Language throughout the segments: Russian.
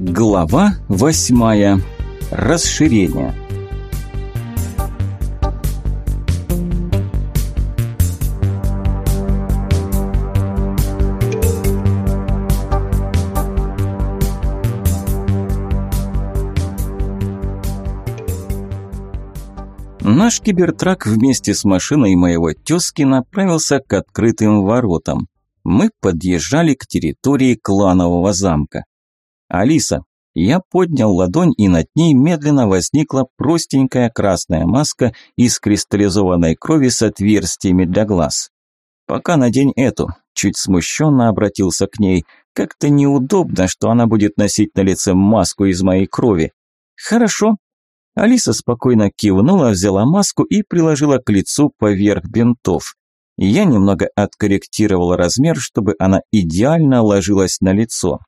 Глава восьмая. Расширение. Наш кибертрак вместе с машиной моего тезки направился к открытым воротам. Мы подъезжали к территории кланового замка. «Алиса!» Я поднял ладонь, и над ней медленно возникла простенькая красная маска из кристаллизованной крови с отверстиями для глаз. «Пока надень эту», – чуть смущенно обратился к ней. «Как-то неудобно, что она будет носить на лице маску из моей крови». «Хорошо». Алиса спокойно кивнула, взяла маску и приложила к лицу поверх бинтов. Я немного откорректировал размер, чтобы она идеально ложилась на лицо.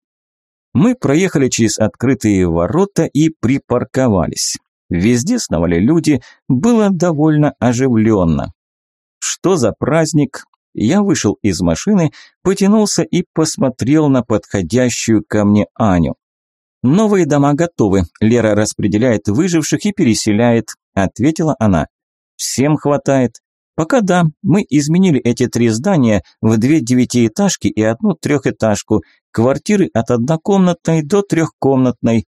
Мы проехали через открытые ворота и припарковались. Везде сновали люди, было довольно оживленно. Что за праздник? Я вышел из машины, потянулся и посмотрел на подходящую ко мне Аню. «Новые дома готовы, Лера распределяет выживших и переселяет», – ответила она. «Всем хватает. Пока да, мы изменили эти три здания в две девятиэтажки и одну трехэтажку, квартиры от однокомнатной до трехкомнатной.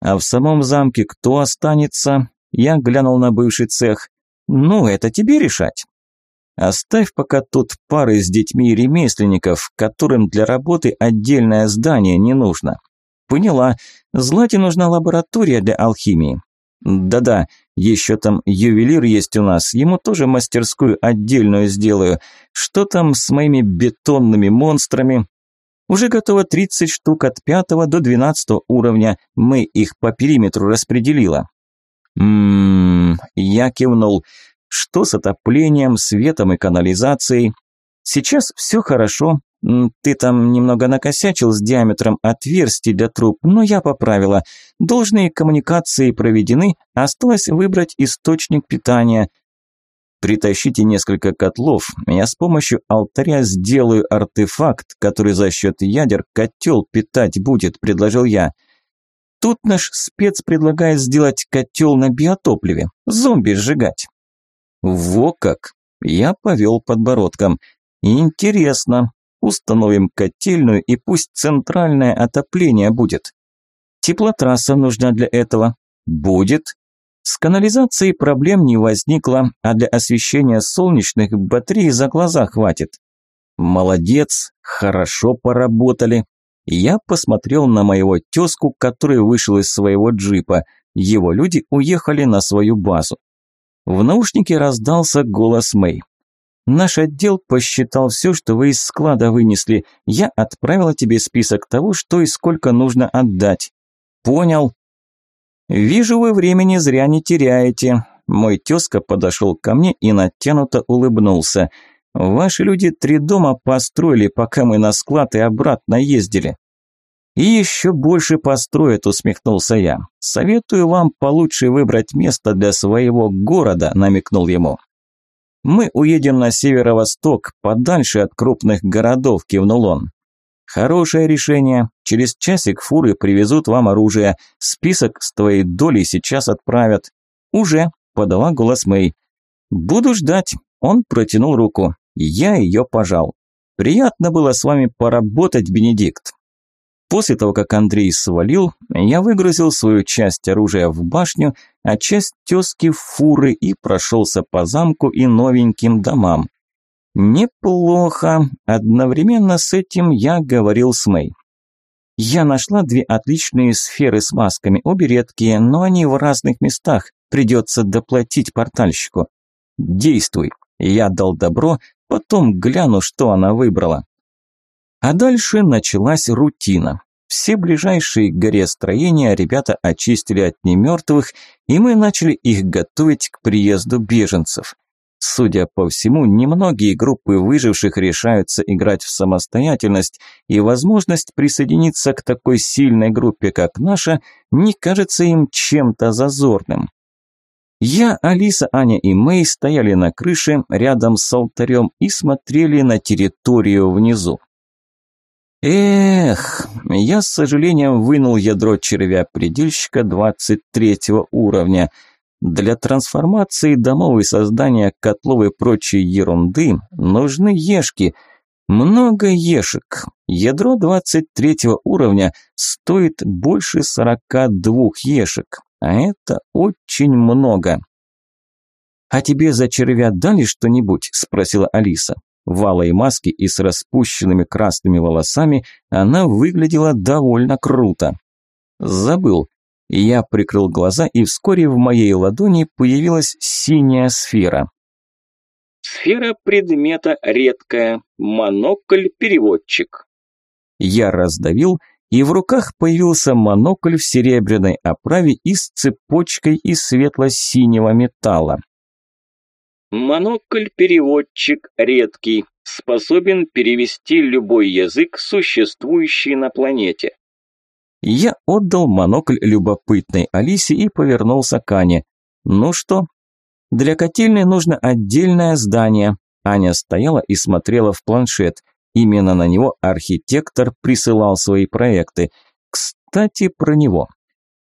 А в самом замке кто останется? Я глянул на бывший цех. Ну, это тебе решать. Оставь пока тут пары с детьми и ремесленников, которым для работы отдельное здание не нужно. Поняла. Злате нужна лаборатория для алхимии. Да-да, еще там ювелир есть у нас, ему тоже мастерскую отдельную сделаю. Что там с моими бетонными монстрами? Уже готово 30 штук от 5 до 12 уровня, мы их по периметру распределила. Ммм, я кивнул. Что с отоплением, светом и канализацией? Сейчас все хорошо, «Ты там немного накосячил с диаметром отверстий для труб, но я поправила. Должные коммуникации проведены, осталось выбрать источник питания. Притащите несколько котлов, я с помощью алтаря сделаю артефакт, который за счет ядер котел питать будет», – предложил я. Тут наш спец предлагает сделать котел на биотопливе, зомби сжигать. Во как! Я повел подбородком. Интересно, Установим котельную и пусть центральное отопление будет. Теплотрасса нужна для этого. Будет. С канализацией проблем не возникло, а для освещения солнечных батарей за глаза хватит. Молодец, хорошо поработали. Я посмотрел на моего тезку, который вышел из своего джипа. Его люди уехали на свою базу. В наушнике раздался голос Мэй. Наш отдел посчитал все, что вы из склада вынесли. Я отправила тебе список того, что и сколько нужно отдать. Понял. Вижу, вы времени зря не теряете. Мой тезка подошел ко мне и натянуто улыбнулся. Ваши люди три дома построили, пока мы на склад и обратно ездили. И еще больше построят, усмехнулся я. Советую вам получше выбрать место для своего города, намекнул ему. «Мы уедем на северо-восток, подальше от крупных городов», – кивнул он. «Хорошее решение. Через часик фуры привезут вам оружие. Список с твоей долей сейчас отправят». «Уже», – подала голос Мэй. «Буду ждать». Он протянул руку. Я ее пожал. «Приятно было с вами поработать, Бенедикт». После того, как Андрей свалил, я выгрузил свою часть оружия в башню, а часть тезки в фуры и прошелся по замку и новеньким домам. Неплохо. Одновременно с этим я говорил с Мэй. Я нашла две отличные сферы с масками, обе редкие, но они в разных местах. Придется доплатить портальщику. Действуй. Я дал добро, потом гляну, что она выбрала. А дальше началась рутина. Все ближайшие к горе строения ребята очистили от немертвых, и мы начали их готовить к приезду беженцев. Судя по всему, немногие группы выживших решаются играть в самостоятельность, и возможность присоединиться к такой сильной группе, как наша, не кажется им чем-то зазорным. Я, Алиса, Аня и Мэй стояли на крыше рядом с алтарем и смотрели на территорию внизу. Эх, я с сожалением вынул ядро червя-предельщика 23 уровня. Для трансформации домов и создания котлов и прочей ерунды нужны ешки. Много ешек. Ядро 23 уровня стоит больше 42 ешек, а это очень много. «А тебе за червя дали что-нибудь?» – спросила Алиса. В алой маске и с распущенными красными волосами она выглядела довольно круто. Забыл. Я прикрыл глаза, и вскоре в моей ладони появилась синяя сфера. Сфера предмета редкая, монокль-переводчик. Я раздавил, и в руках появился монокль в серебряной оправе и с цепочкой из светло-синего металла. Монокль-переводчик редкий, способен перевести любой язык, существующий на планете. Я отдал монокль любопытной Алисе и повернулся к Ане. «Ну что?» «Для котельной нужно отдельное здание». Аня стояла и смотрела в планшет. Именно на него архитектор присылал свои проекты. Кстати, про него.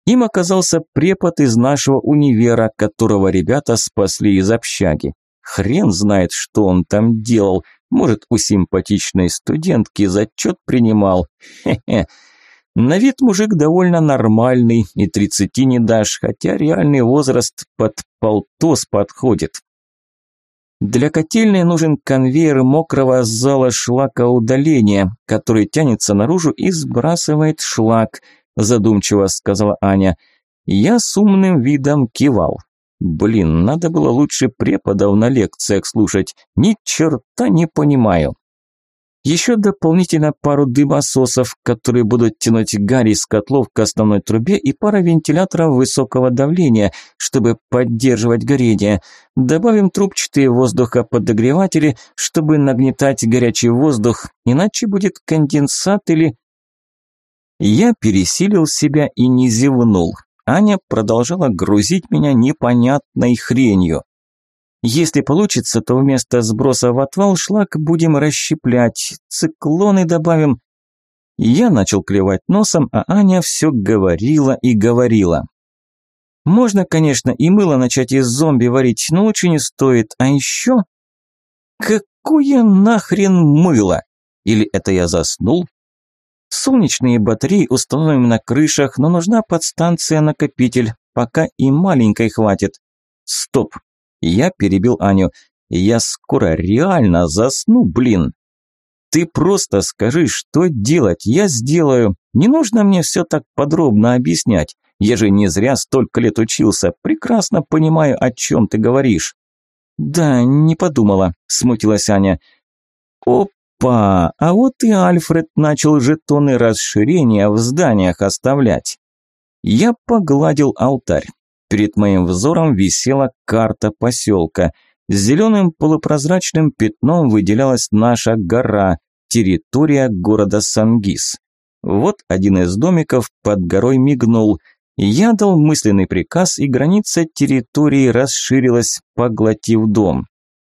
Им оказался препод из нашего универа, которого ребята спасли из общаги. Хрен знает, что он там делал. Может, у симпатичной студентки зачет принимал. Хе-хе. На вид мужик довольно нормальный, и тридцати не дашь, хотя реальный возраст под полтос подходит. Для котельной нужен конвейер мокрого зала шлака удаления, который тянется наружу и сбрасывает шлак, задумчиво сказала Аня. Я с умным видом кивал. Блин, надо было лучше преподов на лекциях слушать, ни черта не понимаю. Еще дополнительно пару дымососов, которые будут тянуть гарь из котлов к основной трубе и пара вентиляторов высокого давления, чтобы поддерживать горение. Добавим трубчатые воздухоподогреватели, чтобы нагнетать горячий воздух, иначе будет конденсат или... Я пересилил себя и не зевнул. Аня продолжала грузить меня непонятной хренью. Если получится, то вместо сброса в отвал шлак будем расщеплять, циклоны добавим. Я начал клевать носом, а Аня все говорила и говорила. Можно, конечно, и мыло начать из зомби варить, но лучше не стоит. А еще... Какое нахрен мыло? Или это я заснул? Солнечные батареи установим на крышах, но нужна подстанция-накопитель, пока и маленькой хватит. Стоп, я перебил Аню. Я скоро реально засну, блин. Ты просто скажи, что делать, я сделаю. Не нужно мне все так подробно объяснять. Я же не зря столько лет учился, прекрасно понимаю, о чем ты говоришь. Да, не подумала, смутилась Аня. Опа, а вот и Альфред начал жетоны расширения в зданиях оставлять. Я погладил алтарь. Перед моим взором висела карта поселка. Зеленым полупрозрачным пятном выделялась наша гора, территория города Сангис. Вот один из домиков под горой мигнул. Я дал мысленный приказ, и граница территории расширилась, поглотив дом.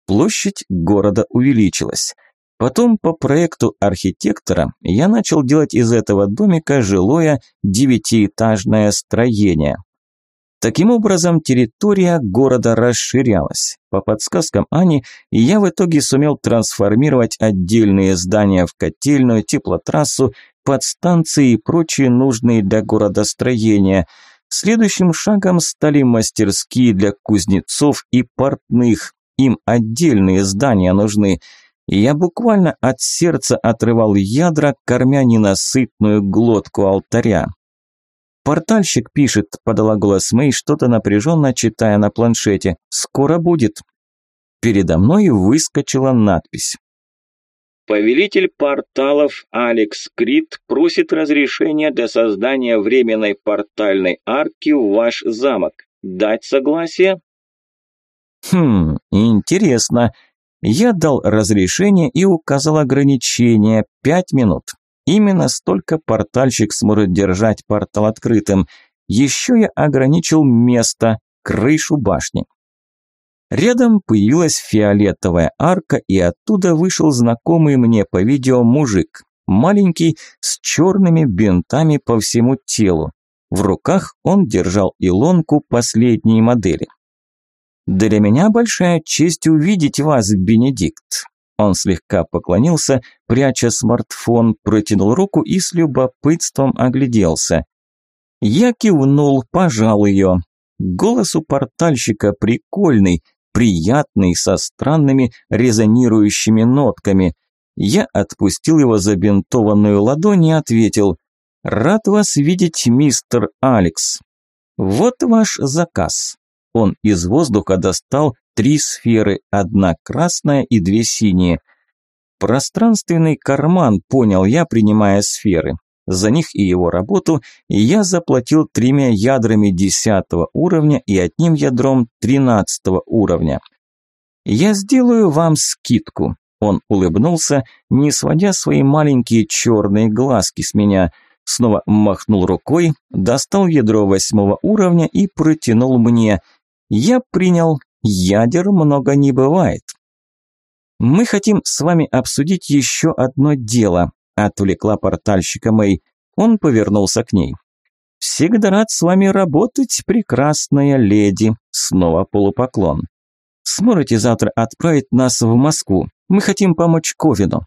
Площадь города увеличилась. Потом по проекту архитектора я начал делать из этого домика жилое девятиэтажное строение. Таким образом, территория города расширялась. По подсказкам Ани, я в итоге сумел трансформировать отдельные здания в котельную, теплотрассу, подстанции и прочие нужные для города строения. Следующим шагом стали мастерские для кузнецов и портных. Им отдельные здания нужны. Я буквально от сердца отрывал ядра, кормя ненасытную глотку алтаря. «Портальщик пишет», – подала голос Мэй, что-то напряженно читая на планшете. «Скоро будет». Передо мной выскочила надпись. Повелитель порталов Алекс Крит просит разрешения для создания временной портальной арки в ваш замок. Дать согласие? Хм, интересно. Я дал разрешение и указал ограничение – пять минут. Именно столько портальщик сможет держать портал открытым. Еще я ограничил место, крышу башни. Рядом появилась фиолетовая арка, и оттуда вышел знакомый мне по видео мужик. маленький, с черными бинтами по всему телу. В руках он держал илонку последней модели. «Для меня большая честь увидеть вас, Бенедикт». Он слегка поклонился, пряча смартфон, протянул руку и с любопытством огляделся. Я кивнул, пожал ее. Голос у портальщика прикольный, приятный, со странными резонирующими нотками. Я отпустил его забинтованную ладонь и ответил «Рад вас видеть, мистер Алекс. Вот ваш заказ». Он из воздуха достал три сферы, одна красная и две синие. Пространственный карман, понял я, принимая сферы. За них и его работу я заплатил тремя ядрами десятого уровня и одним ядром тринадцатого уровня. «Я сделаю вам скидку», – он улыбнулся, не сводя свои маленькие черные глазки с меня, снова махнул рукой, достал ядро восьмого уровня и протянул мне. Я принял, ядер много не бывает. «Мы хотим с вами обсудить еще одно дело», Отвлекла портальщика Мэй. Он повернулся к ней. «Всегда рад с вами работать, прекрасная леди!» Снова полупоклон. «Сможете завтра отправить нас в Москву? Мы хотим помочь Ковину».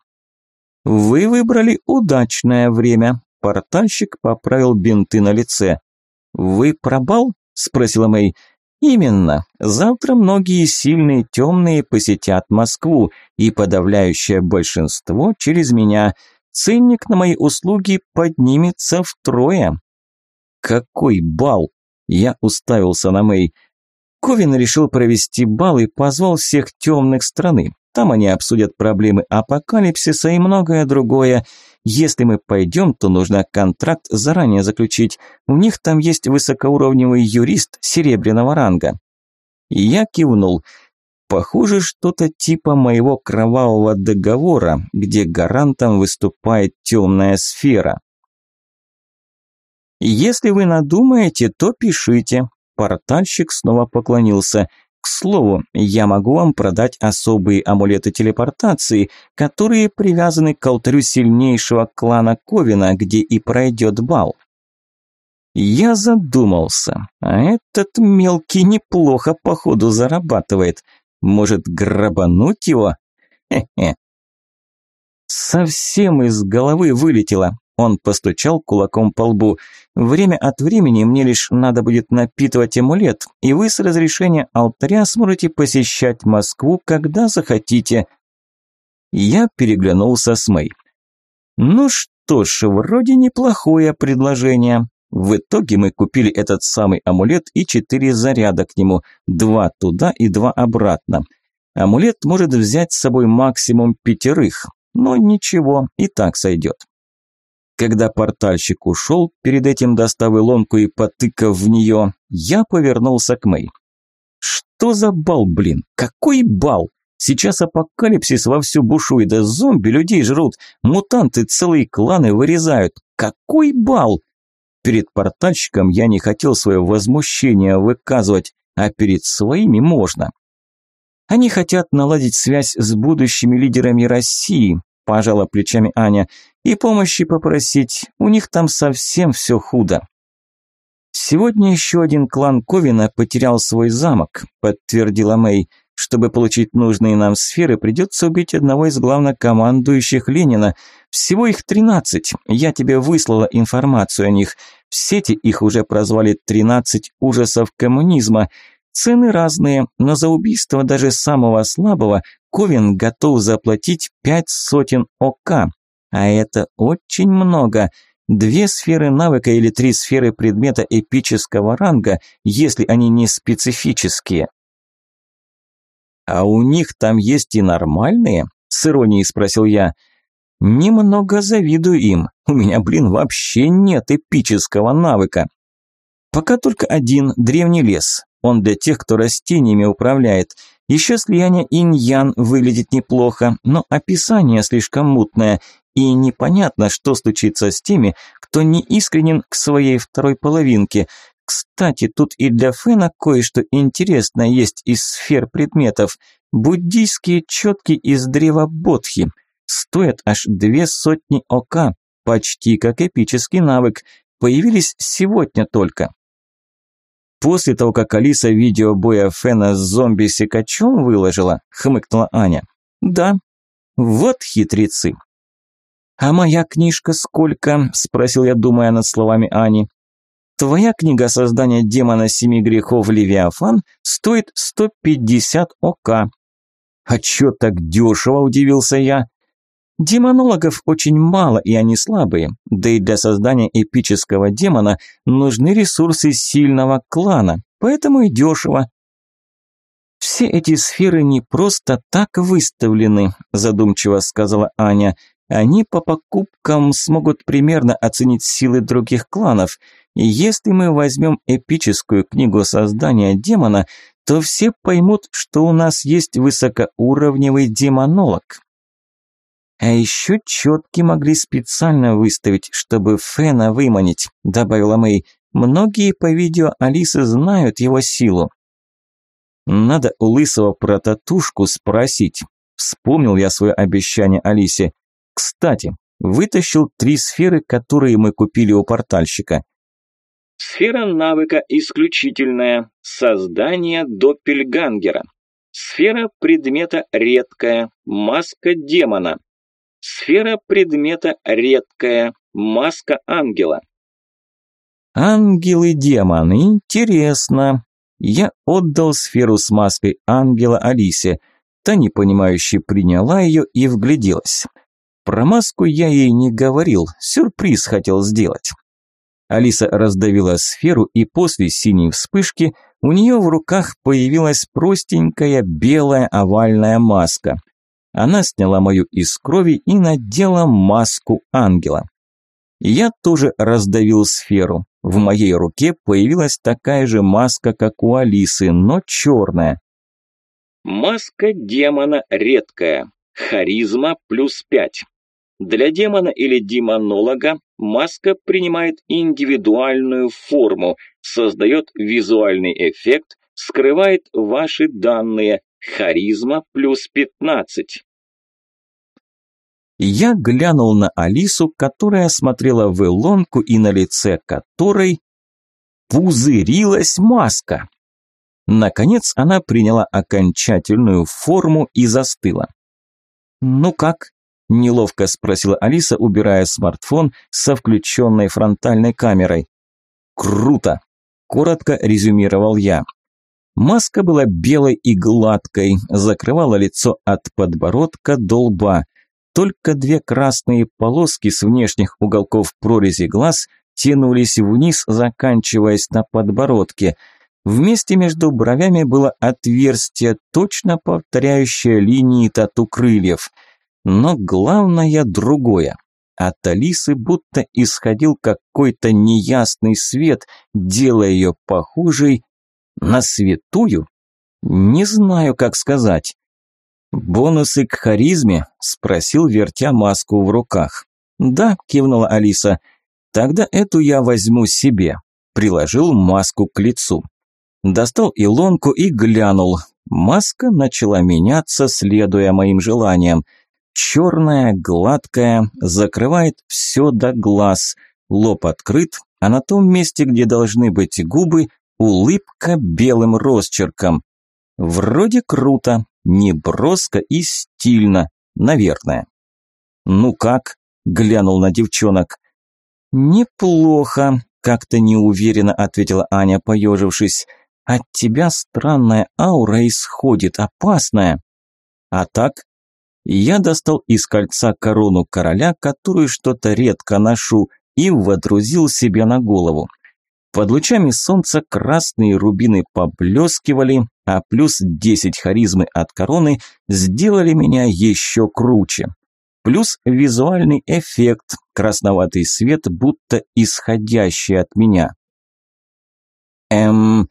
«Вы выбрали удачное время», – портальщик поправил бинты на лице. «Вы пробал?» – спросила Мэй. «Именно. Завтра многие сильные темные посетят Москву, и подавляющее большинство через меня – ценник на мои услуги поднимется втрое. Какой бал? Я уставился на Мэй. Ковин решил провести бал и позвал всех темных страны. Там они обсудят проблемы апокалипсиса и многое другое. Если мы пойдем, то нужно контракт заранее заключить. У них там есть высокоуровневый юрист серебряного ранга. Я кивнул. Похоже, что-то типа моего кровавого договора, где гарантом выступает темная сфера. Если вы надумаете, то пишите. Портальщик снова поклонился. К слову, я могу вам продать особые амулеты телепортации, которые привязаны к алтарю сильнейшего клана Ковина, где и пройдет бал. Я задумался, а этот мелкий неплохо походу зарабатывает. Может, грабануть его? Хе-хе. Совсем из головы вылетело. Он постучал кулаком по лбу. Время от времени мне лишь надо будет напитывать амулет, и вы с разрешения алтаря сможете посещать Москву, когда захотите. Я переглянулся с Мэй. Ну что ж, вроде неплохое предложение. В итоге мы купили этот самый амулет и четыре заряда к нему, два туда и два обратно. Амулет может взять с собой максимум пятерых, но ничего, и так сойдет. Когда портальщик ушел, перед этим достав ломку и потыкав в нее, я повернулся к Мэй. Что за бал, блин? Какой бал? Сейчас апокалипсис вовсю бушует, да зомби людей жрут, мутанты целые кланы вырезают. Какой бал? Перед портальщиком я не хотел свое возмущение выказывать, а перед своими можно. Они хотят наладить связь с будущими лидерами России, пожала плечами Аня, и помощи попросить, у них там совсем все худо. Сегодня еще один клан Ковина потерял свой замок, подтвердила Мэй. Чтобы получить нужные нам сферы, придется убить одного из главнокомандующих Ленина. Всего их тринадцать. Я тебе выслала информацию о них. В сети их уже прозвали «тринадцать ужасов коммунизма». Цены разные, но за убийство даже самого слабого Ковен готов заплатить пять сотен ОК. А это очень много. Две сферы навыка или три сферы предмета эпического ранга, если они не специфические. «А у них там есть и нормальные?» – с иронией спросил я. «Немного завидую им. У меня, блин, вообще нет эпического навыка». «Пока только один – древний лес. Он для тех, кто растениями управляет. Еще слияние инь-ян выглядит неплохо, но описание слишком мутное, и непонятно, что случится с теми, кто не искренен к своей второй половинке. Кстати, тут и для Фэна кое-что интересное есть из сфер предметов. Буддийские четки из древа Бодхи. Стоят аж две сотни ОК, почти как эпический навык. Появились сегодня только. После того, как Алиса видео боя Фена с зомби-секачом выложила, хмыкнула Аня. Да, вот хитрецы. «А моя книжка сколько?» – спросил я, думая над словами Ани. «Твоя книга создания демона семи грехов Левиафан стоит 150 ОК». «А чё так дешево?» – удивился я. Демонологов очень мало, и они слабые. Да и для создания эпического демона нужны ресурсы сильного клана, поэтому и дешево. «Все эти сферы не просто так выставлены», – задумчиво сказала Аня. «Они по покупкам смогут примерно оценить силы других кланов. И если мы возьмем эпическую книгу создания демона, то все поймут, что у нас есть высокоуровневый демонолог». А еще четки могли специально выставить, чтобы Фена выманить, добавила Мэй. Многие по видео Алисы знают его силу. Надо у Лысого про татушку спросить. Вспомнил я свое обещание Алисе. Кстати, вытащил три сферы, которые мы купили у портальщика. Сфера навыка исключительная. Создание доппельгангера. Сфера предмета редкая. Маска демона. Сфера предмета редкая. Маска ангела. Ангел и демон. Интересно. Я отдал сферу с маской ангела Алисе. Та непонимающе приняла ее и вгляделась. Про маску я ей не говорил, сюрприз хотел сделать. Алиса раздавила сферу, и после синей вспышки у нее в руках появилась простенькая белая овальная маска. Она сняла мою из крови и надела маску ангела. Я тоже раздавил сферу. В моей руке появилась такая же маска, как у Алисы, но черная. Маска демона редкая. Харизма плюс 5. Для демона или демонолога маска принимает индивидуальную форму, создает визуальный эффект, скрывает ваши данные, Харизма плюс 15. Я глянул на Алису, которая смотрела в илонку и на лице которой пузырилась маска. Наконец она приняла окончательную форму и застыла. «Ну как?» – неловко спросила Алиса, убирая смартфон со включенной фронтальной камерой. «Круто!» – коротко резюмировал я. Маска была белой и гладкой, закрывала лицо от подбородка до лба. Только две красные полоски с внешних уголков прорези глаз тянулись вниз, заканчиваясь на подбородке. Вместе между бровями было отверстие, точно повторяющее линии тату крыльев. Но главное другое. От Алисы будто исходил какой-то неясный свет, делая ее похожей на святую? Не знаю, как сказать. «Бонусы к харизме?» – спросил, вертя маску в руках. «Да», – кивнула Алиса. «Тогда эту я возьму себе». Приложил маску к лицу. Достал илонку и глянул. Маска начала меняться, следуя моим желаниям. Черная, гладкая, закрывает все до глаз. Лоб открыт, а на том месте, где должны быть губы, Улыбка белым росчерком. Вроде круто, не броско и стильно, наверное. «Ну как?» – глянул на девчонок. «Неплохо», – как-то неуверенно ответила Аня, поежившись. «От тебя странная аура исходит, опасная». «А так?» Я достал из кольца корону короля, которую что-то редко ношу, и водрузил себе на голову. Под лучами солнца красные рубины поблескивали, а плюс 10 харизмы от короны сделали меня еще круче. Плюс визуальный эффект, красноватый свет, будто исходящий от меня. Эм,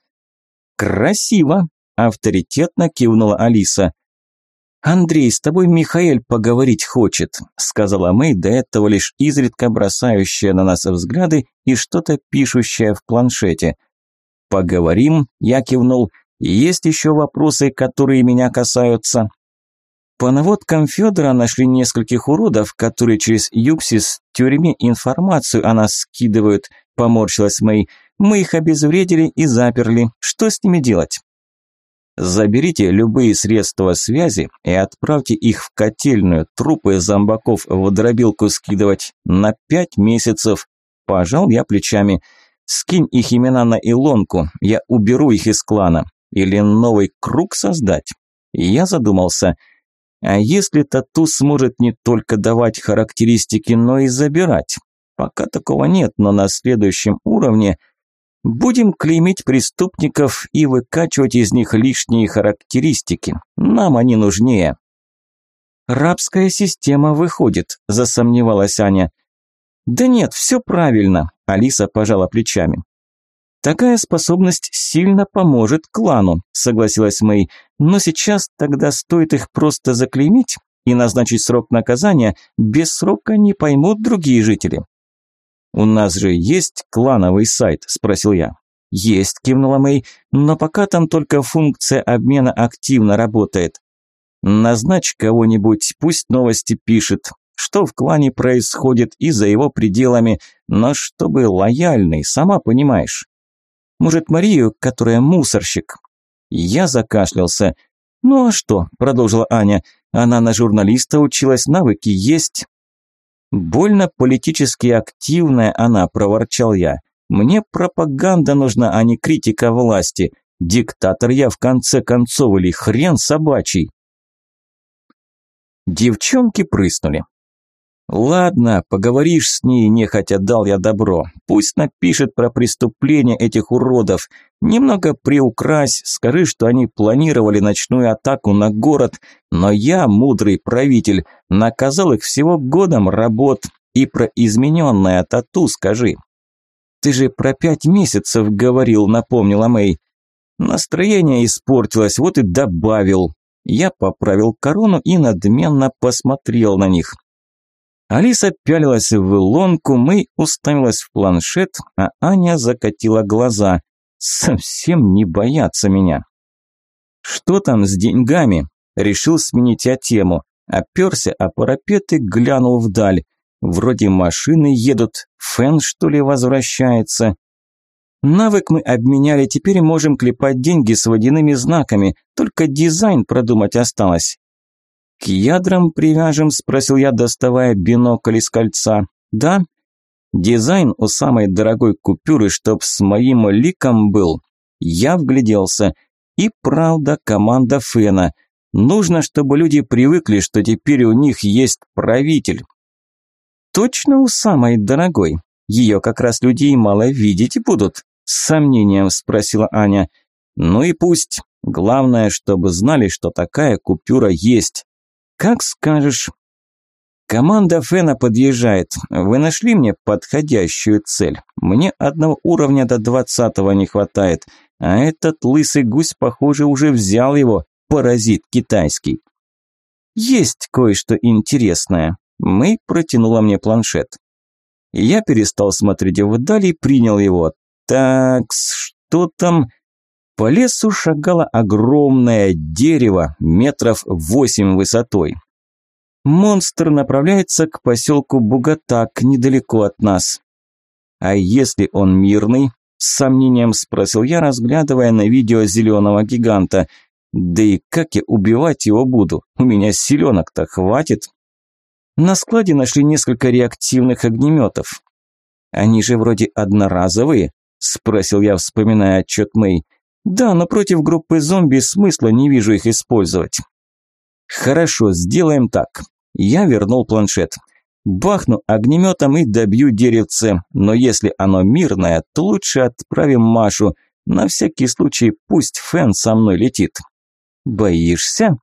красиво, авторитетно кивнула Алиса. «Андрей, с тобой Михаэль поговорить хочет», – сказала Мэй, до этого лишь изредка бросающая на нас взгляды и что-то пишущая в планшете. «Поговорим», – я кивнул. «Есть еще вопросы, которые меня касаются?» По наводкам Федора нашли нескольких уродов, которые через Юпсис тюрьме информацию о нас скидывают, поморщилась Мэй. Мы их обезвредили и заперли. Что с ними делать? Заберите любые средства связи и отправьте их в котельную, трупы зомбаков в дробилку скидывать на пять месяцев. Пожал я плечами. Скинь их имена на Илонку, я уберу их из клана. Или новый круг создать? Я задумался. А если тату сможет не только давать характеристики, но и забирать? Пока такого нет, но на следующем уровне – Будем клеймить преступников и выкачивать из них лишние характеристики. Нам они нужнее. Рабская система выходит, засомневалась Аня. Да нет, все правильно, Алиса пожала плечами. Такая способность сильно поможет клану, согласилась Мэй. Но сейчас тогда стоит их просто заклеймить и назначить срок наказания, без срока не поймут другие жители. «У нас же есть клановый сайт?» – спросил я. «Есть», – кивнула Мэй, – «но пока там только функция обмена активно работает. Назначь кого-нибудь, пусть новости пишет, что в клане происходит и за его пределами, но чтобы лояльный, сама понимаешь. Может, Марию, которая мусорщик?» Я закашлялся. «Ну а что?» – продолжила Аня. «Она на журналиста училась, навыки есть». «Больно политически активная она», – проворчал я. «Мне пропаганда нужна, а не критика власти. Диктатор я в конце концов или хрен собачий». Девчонки прыснули. «Ладно, поговоришь с ней, нехотя дал я добро. Пусть напишет про преступления этих уродов. Немного приукрась, скажи, что они планировали ночную атаку на город, но я, мудрый правитель, наказал их всего годом работ. И про измененное тату скажи». «Ты же про пять месяцев говорил», напомнила Мэй. Настроение испортилось, вот и добавил. Я поправил корону и надменно посмотрел на них. Алиса пялилась в лонку, мы уставилась в планшет, а Аня закатила глаза. Совсем не боятся меня. Что там с деньгами? Решил сменить я тему. Оперся о парапет и глянул вдаль. Вроде машины едут, Фэн что ли возвращается. Навык мы обменяли, теперь можем клепать деньги с водяными знаками, только дизайн продумать осталось. «К ядрам привяжем?» – спросил я, доставая бинокль из кольца. «Да?» «Дизайн у самой дорогой купюры, чтоб с моим ликом был». Я вгляделся. И правда, команда Фена. Нужно, чтобы люди привыкли, что теперь у них есть правитель. Точно у самой дорогой. Ее как раз людей мало видеть будут. С сомнением спросила Аня. Ну и пусть. Главное, чтобы знали, что такая купюра есть. «Как скажешь». «Команда Фена подъезжает. Вы нашли мне подходящую цель? Мне одного уровня до двадцатого не хватает, а этот лысый гусь, похоже, уже взял его, паразит китайский». «Есть кое-что интересное». Мэй протянула мне планшет. Я перестал смотреть вдаль и принял его. Так, что там? По лесу шагало огромное дерево, метров восемь высотой. Монстр направляется к поселку Бугатак, недалеко от нас. А если он мирный? С сомнением спросил я, разглядывая на видео зеленого гиганта. Да и как я убивать его буду? У меня силенок-то хватит. На складе нашли несколько реактивных огнеметов. Они же вроде одноразовые, спросил я, вспоминая отчет Мэй. Да, но против группы зомби смысла не вижу их использовать. Хорошо, сделаем так. Я вернул планшет. Бахну огнеметом и добью деревце, но если оно мирное, то лучше отправим Машу. На всякий случай пусть Фэн со мной летит. Боишься?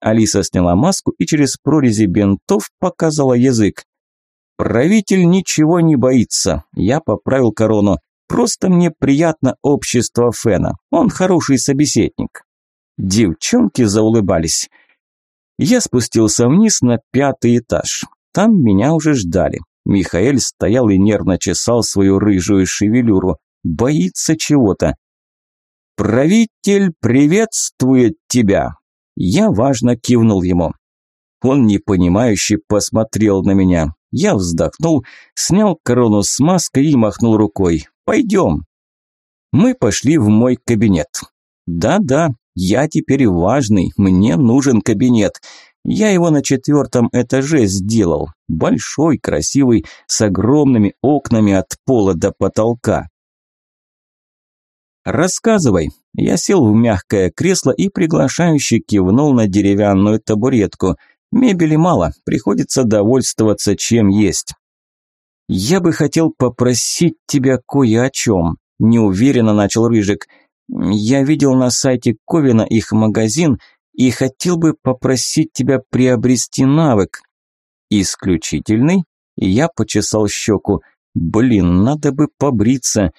Алиса сняла маску и через прорези бинтов показала язык. Правитель ничего не боится. Я поправил корону. Просто мне приятно общество Фена. Он хороший собеседник. Девчонки заулыбались. Я спустился вниз на пятый этаж. Там меня уже ждали. Михаэль стоял и нервно чесал свою рыжую шевелюру. Боится чего-то. «Правитель приветствует тебя!» Я важно кивнул ему. Он непонимающе посмотрел на меня. Я вздохнул, снял корону с маской и махнул рукой. «Пойдем». Мы пошли в мой кабинет. Да-да, я теперь важный, мне нужен кабинет. Я его на четвертом этаже сделал. Большой, красивый, с огромными окнами от пола до потолка. «Рассказывай». Я сел в мягкое кресло и приглашающе кивнул на деревянную табуретку. Мебели мало, приходится довольствоваться чем есть. «Я бы хотел попросить тебя кое о чем», – неуверенно начал Рыжик. «Я видел на сайте Ковина их магазин и хотел бы попросить тебя приобрести навык». «Исключительный?» Я почесал щеку. «Блин, надо бы побриться».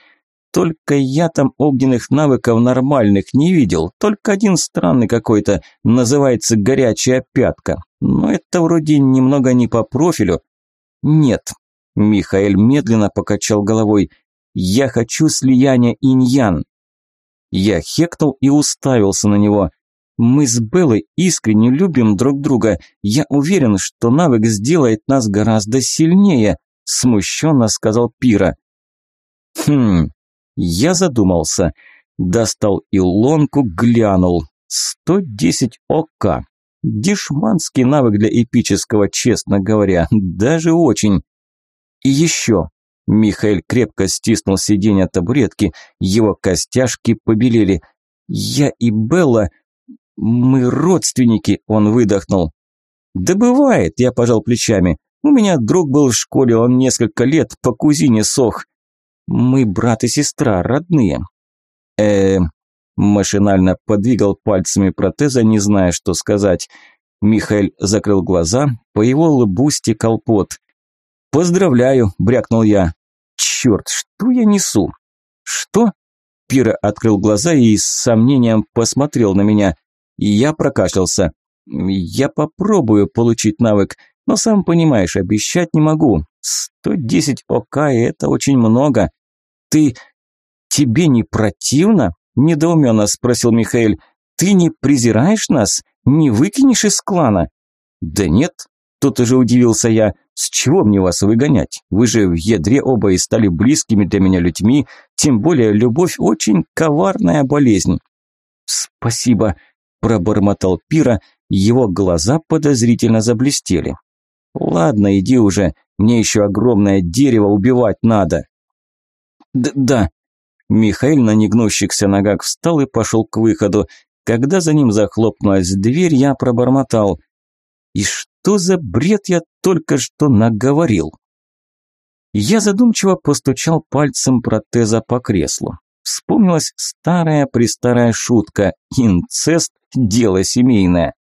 Только я там огненных навыков нормальных не видел, только один странный какой-то, называется горячая пятка. Но это вроде немного не по профилю. Нет, Михаил медленно покачал головой. Я хочу слияния иньян. Я хекнул и уставился на него. Мы с Беллой искренне любим друг друга. Я уверен, что навык сделает нас гораздо сильнее, смущенно сказал Пира. Хм, я задумался. Достал илонку, глянул. 110 ОК. Дешманский навык для эпического, честно говоря. Даже очень. И еще. Михаил крепко стиснул сиденье табуретки. Его костяшки побелели. Я и Белла... Мы родственники, он выдохнул. Да бывает, я пожал плечами. У меня друг был в школе, он несколько лет по кузине сох. Мы брат и сестра, родные. Э, машинально подвигал пальцами протеза, не зная, что сказать. Михаил закрыл глаза, по его лбу стекал пот. «Поздравляю», – брякнул я. «Черт, что я несу?» «Что?» Пира открыл глаза и с сомнением посмотрел на меня. Я прокашлялся. «Я попробую получить навык, но сам понимаешь, обещать не могу. 110 ОК – это очень много. Ты... тебе не противно? Недоуменно спросил Михаил. Ты не презираешь нас? Не выкинешь из клана? Да нет, тут уже удивился я. С чего мне вас выгонять? Вы же в ядре оба и стали близкими для меня людьми, тем более любовь очень коварная болезнь. Спасибо, пробормотал Пира, его глаза подозрительно заблестели. Ладно, иди уже, мне еще огромное дерево убивать надо. Д да. Михаил на негнущихся ногах встал и пошел к выходу. Когда за ним захлопнулась дверь, я пробормотал. И что за бред я только что наговорил? Я задумчиво постучал пальцем протеза по креслу. Вспомнилась старая-престарая шутка «Инцест – дело семейное».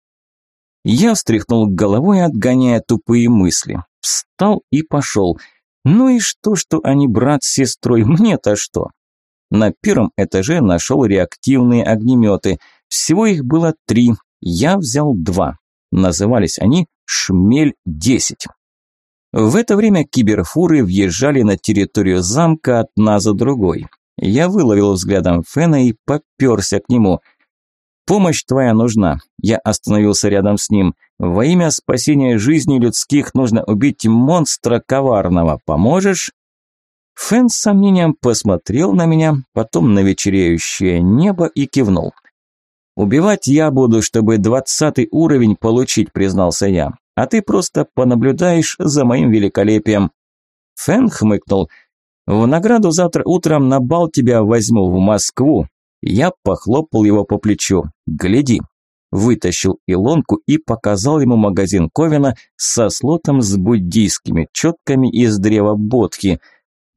Я встряхнул головой, отгоняя тупые мысли. Встал и пошел. Ну и что, что они брат с сестрой, мне-то что? На первом этаже нашел реактивные огнеметы. Всего их было три, я взял два. Назывались они «Шмель-10». В это время киберфуры въезжали на территорию замка одна за другой. Я выловил взглядом Фена и попёрся к нему – Помощь твоя нужна. Я остановился рядом с ним. Во имя спасения жизни людских нужно убить монстра коварного. Поможешь? Фэн с сомнением посмотрел на меня, потом на вечереющее небо и кивнул. «Убивать я буду, чтобы двадцатый уровень получить», – признался я. «А ты просто понаблюдаешь за моим великолепием». Фэн хмыкнул. «В награду завтра утром на бал тебя возьму в Москву. Я похлопал его по плечу. «Гляди!» Вытащил илонку и показал ему магазин Ковина со слотом с буддийскими четками из древа Бодхи.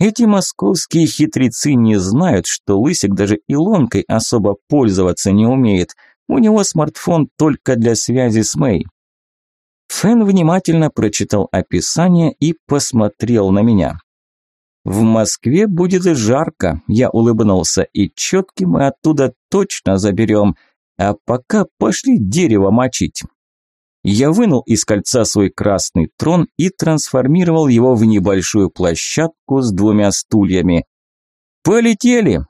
Эти московские хитрецы не знают, что Лысик даже илонкой особо пользоваться не умеет. У него смартфон только для связи с Мэй. Фэн внимательно прочитал описание и посмотрел на меня. В Москве будет жарко, я улыбнулся, и четки мы оттуда точно заберем. А пока пошли дерево мочить. Я вынул из кольца свой красный трон и трансформировал его в небольшую площадку с двумя стульями. «Полетели!»